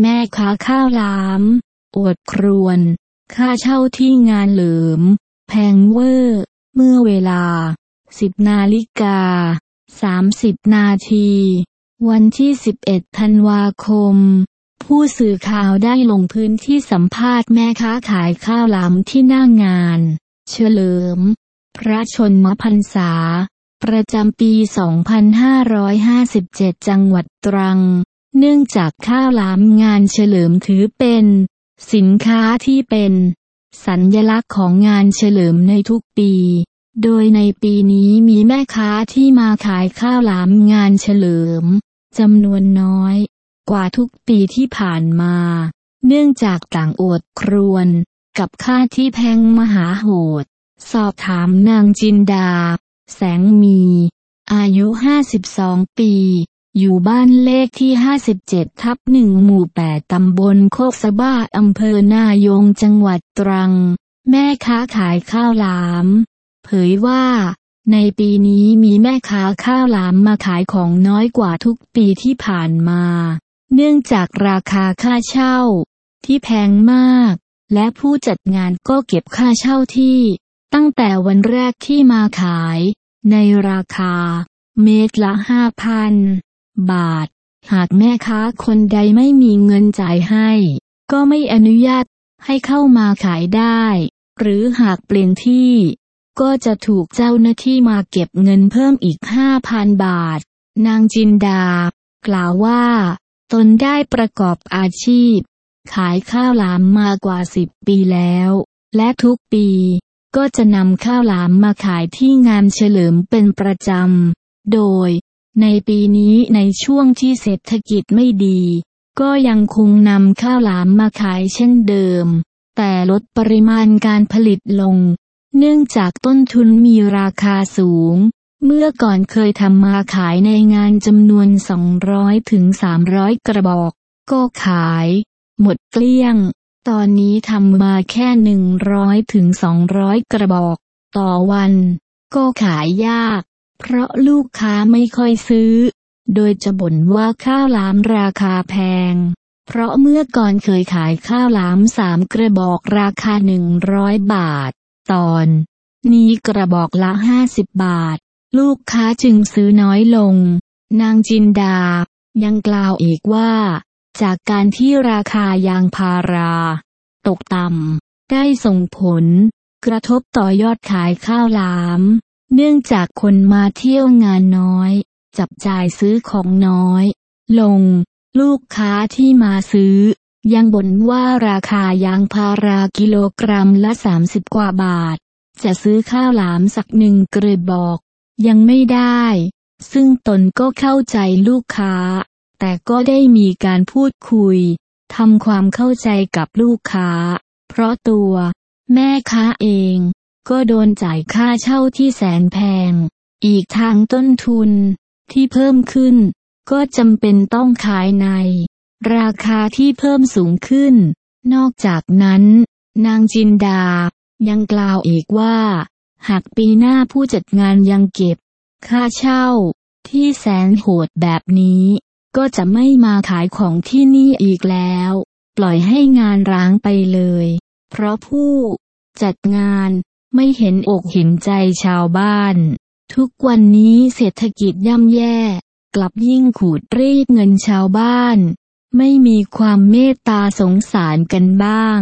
แม่ค้าข้าวหลาม อวดครวน ค่าเช่าที่งานเหลิม แพงเวอร์ เมื่อเวลา 10 นาฬิกา 30 นาที วันที่ 11 ธันวาคม ผู้สื่อข่าวได้ลงพื้นที่สัมภาษณ์แม่ค้าขายข้าวหลามที่หน้างาน เฉลิม พระชนมพรรษา ประจำปี 2557 จังหวัดตรัง เนื่องจากข้าวหลามงานเฉลิมถือเป็น สินค้าที่เป็น สัญญลักษณ์ของงานเฉลิมในทุกปี โดยในปีนี้มีแม่ค้าที่มาขายข้าวหลามงานเฉลิมจำนวนน้อย กว่าทุกปีที่ผ่านมา เนื่องจากต่างอดครวน กับค่าที่แพงมหาโหด สอบถามนางจินดา แสงมี อายุ 52 ปี อยู่บ้านเลขที่ 57 ทับหนึ่งหมู่ 8 ตำบลโคกสะบ้าอำเภอนายงจังหวัดตรัง แม่ค้าขายข้าวหลาม เผยว่า ในปีนี้มีแม่ค้าข้าวหลามมาขายของน้อยกว่าทุกปีที่ผ่านมา เนื่องจากราคาค่าเช่า ที่แพงมาก และผู้จัดงานก็เก็บค่าเช่าที่ ตั้งแต่วันแรกที่มาขาย ในราคา เมตรละห้าพัน บาท หากแม่ค้าคนใดไม่มีเงินจ่ายให้ ก็ไม่อนุญาตให้เข้ามาขายได้ หรือหากเปลี่ยนที่ ก็จะถูกเจ้าหน้าที่มาเก็บเงินเพิ่มอีกห้าพันบาท นางจินดา กล่าวว่า ตนได้ประกอบอาชีพ ขายข้าวหลามมากว่าสิบปีแล้ว และทุกปีก็จะนำข้าวหลามมาขายที่งานเฉลิมเป็นประจำ โดย ในปีนี้ในช่วงที่เศรษฐกิจไม่ดี ก็ยังคงนำข้าวหลามมาขายเช่นเดิม แต่ลดปริมาณการผลิตลง เนื่องจากต้นทุนมีราคาสูง เมื่อก่อนเคยทำมาขายในงานจำนวน 200ถึง300 กระบอก ก็ขาย หมดเกลี้ยง ตอนนี้ทำมาแค่ 100ถึง200 กระบอก ต่อวัน ก็ขายยาก เพราะลูกค้าไม่ค่อยซื้อ โดยจะบ่นว่าข้าวหลามราคาแพง เพราะเมื่อก่อนเคยขายข้าวหลามสามกระบอกราคา100บาท ตอน นี้กระบอกละ50บาท ลูกค้าจึงซื้อน้อยลง นางจินดา ยังกล่าวอีกว่า จากการที่ราคายางพารา ตกต่ำได้ส่งผล กระทบต่อยอดขายข้าวหลาม เนื่องจากคนมาเที่ยวงานน้อย จับจ่ายซื้อของน้อย ลง ลูกค้าที่มาซื้อ ยังบ่นว่าราคายางพารากิโลกรัมละ 30 กว่าบาท จะซื้อข้าวหลามสักหนึ่งกระบอก ยังไม่ได้ ซึ่งตนก็เข้าใจลูกค้า แต่ก็ได้มีการพูดคุยทำความเข้าใจกับลูกค้า เพราะตัว แม่ค้าเอง ก็โดนจ่ายค่าเช่าที่แสนแพง อีกทางต้นทุนที่เพิ่มขึ้น ก็จำเป็นต้องขายใน ราคาที่เพิ่มสูงขึ้น นอกจากนั้น นางจินดา ยังกล่าวอีกว่า หากปีหน้าผู้จัดงานยังเก็บ ค่าเช่า ที่แสนโหดแบบนี้ ก็จะไม่มาขายของที่นี่อีกแล้ว ปล่อยให้งานร้างไปเลย เพราะผู้จัดงาน ไม่เห็นอกเห็นใจชาวบ้าน ทุกวันนี้เศรษฐกิจย่ำแย่ กลับยิ่งขูดรีดเงินชาวบ้าน ไม่มีความเมตตาสงสารกันบ้าง